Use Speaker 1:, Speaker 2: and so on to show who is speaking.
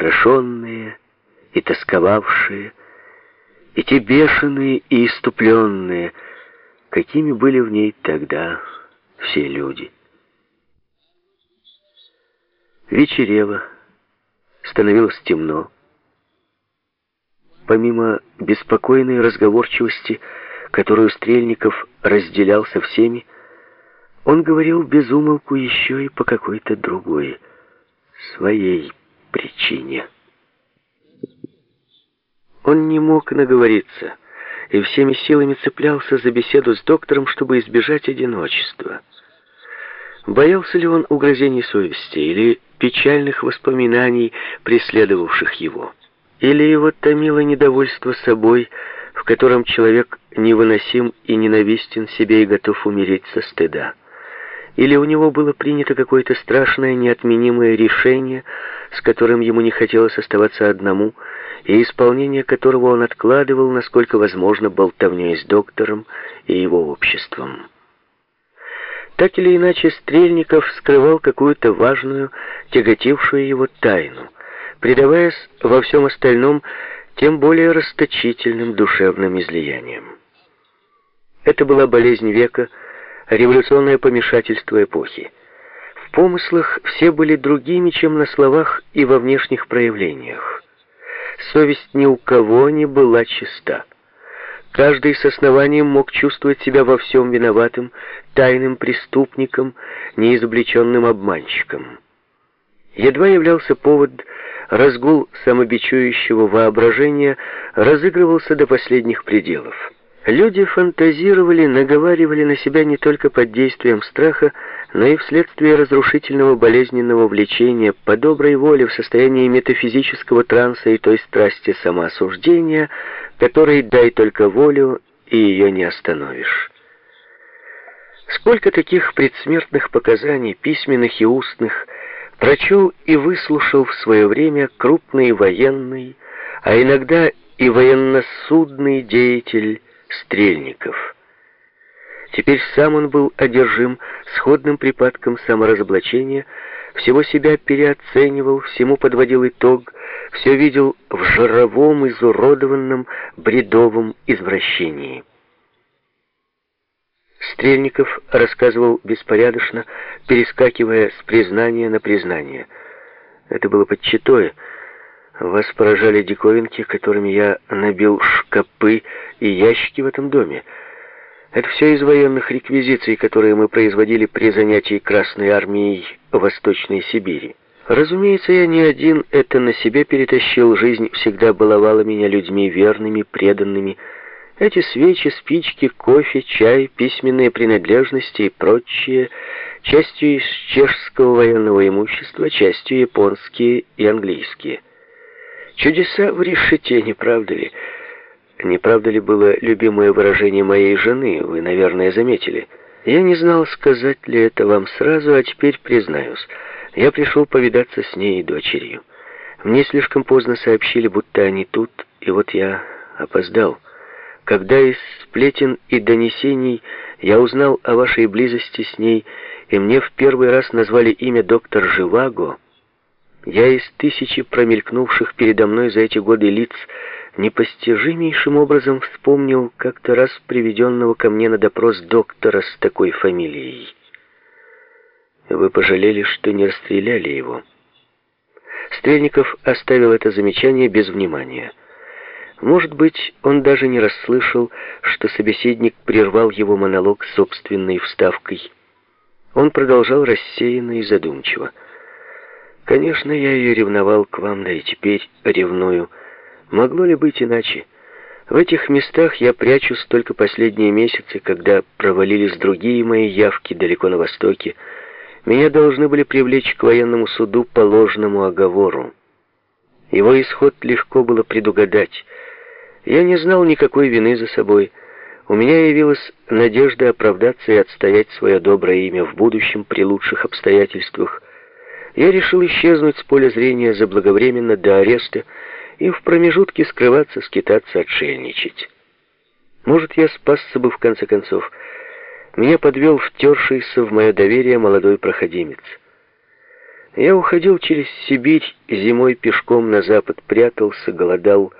Speaker 1: устрашенные и тосковавшие, и те бешеные и иступленные, какими были в ней тогда все люди. Вечерело, становилось темно. Помимо беспокойной разговорчивости, которую Стрельников разделял со всеми, он говорил без умолку еще и по какой-то другой, своей причине. Он не мог наговориться и всеми силами цеплялся за беседу с доктором, чтобы избежать одиночества. Боялся ли он угрозений совести или печальных воспоминаний, преследовавших его? Или его томило недовольство собой, в котором человек невыносим и ненавистен себе и готов умереть со стыда? Или у него было принято какое-то страшное неотменимое решение, с которым ему не хотелось оставаться одному, и исполнение которого он откладывал, насколько возможно, болтовней с доктором и его обществом. Так или иначе, Стрельников скрывал какую-то важную, тяготившую его тайну, предаваясь во всем остальном тем более расточительным душевным излияниям. Это была болезнь века, революционное помешательство эпохи. В помыслах все были другими, чем на словах и во внешних проявлениях. Совесть ни у кого не была чиста. Каждый с основанием мог чувствовать себя во всем виноватым, тайным преступником, неизобличенным обманщиком. Едва являлся повод, разгул самобичующего воображения разыгрывался до последних пределов. Люди фантазировали, наговаривали на себя не только под действием страха, но и вследствие разрушительного болезненного влечения по доброй воле в состоянии метафизического транса и той страсти самоосуждения, которой дай только волю, и ее не остановишь. Сколько таких предсмертных показаний, письменных и устных, прочел и выслушал в свое время крупный военный, а иногда и военносудный деятель, Стрельников. Теперь сам он был одержим сходным припадком саморазоблачения, всего себя переоценивал, всему подводил итог, все видел в жировом, изуродованном, бредовом извращении. Стрельников рассказывал беспорядочно, перескакивая с признания на признание. Это было подчитое, вас поражали диковинки, которыми я набил шкапы и ящики в этом доме. Это все из военных реквизиций, которые мы производили при занятии Красной Армией Восточной Сибири. Разумеется, я не один это на себе перетащил. Жизнь всегда баловала меня людьми верными, преданными. Эти свечи, спички, кофе, чай, письменные принадлежности и прочее, частью из чешского военного имущества, частью японские и английские. Чудеса в решете, не правда ли? Не правда ли было любимое выражение моей жены, вы, наверное, заметили? Я не знал, сказать ли это вам сразу, а теперь признаюсь. Я пришел повидаться с ней и дочерью. Мне слишком поздно сообщили, будто они тут, и вот я опоздал. Когда из сплетен и донесений я узнал о вашей близости с ней, и мне в первый раз назвали имя доктор Живаго, я из тысячи промелькнувших передо мной за эти годы лиц непостижимейшим образом вспомнил как-то раз приведенного ко мне на допрос доктора с такой фамилией. Вы пожалели, что не расстреляли его. Стрельников оставил это замечание без внимания. Может быть, он даже не расслышал, что собеседник прервал его монолог собственной вставкой. Он продолжал рассеянно и задумчиво. Конечно, я ее ревновал к вам, да и теперь ревную. Могло ли быть иначе? В этих местах я прячусь только последние месяцы, когда провалились другие мои явки далеко на востоке. Меня должны были привлечь к военному суду по ложному оговору. Его исход легко было предугадать. Я не знал никакой вины за собой. У меня явилась надежда оправдаться и отстоять свое доброе имя в будущем при лучших обстоятельствах я решил исчезнуть с поля зрения заблаговременно до ареста и в промежутке скрываться, скитаться, отшельничать. Может, я спасся бы в конце концов. Меня подвел втершийся в мое доверие молодой проходимец. Я уходил через Сибирь зимой пешком на запад, прятался, голодал,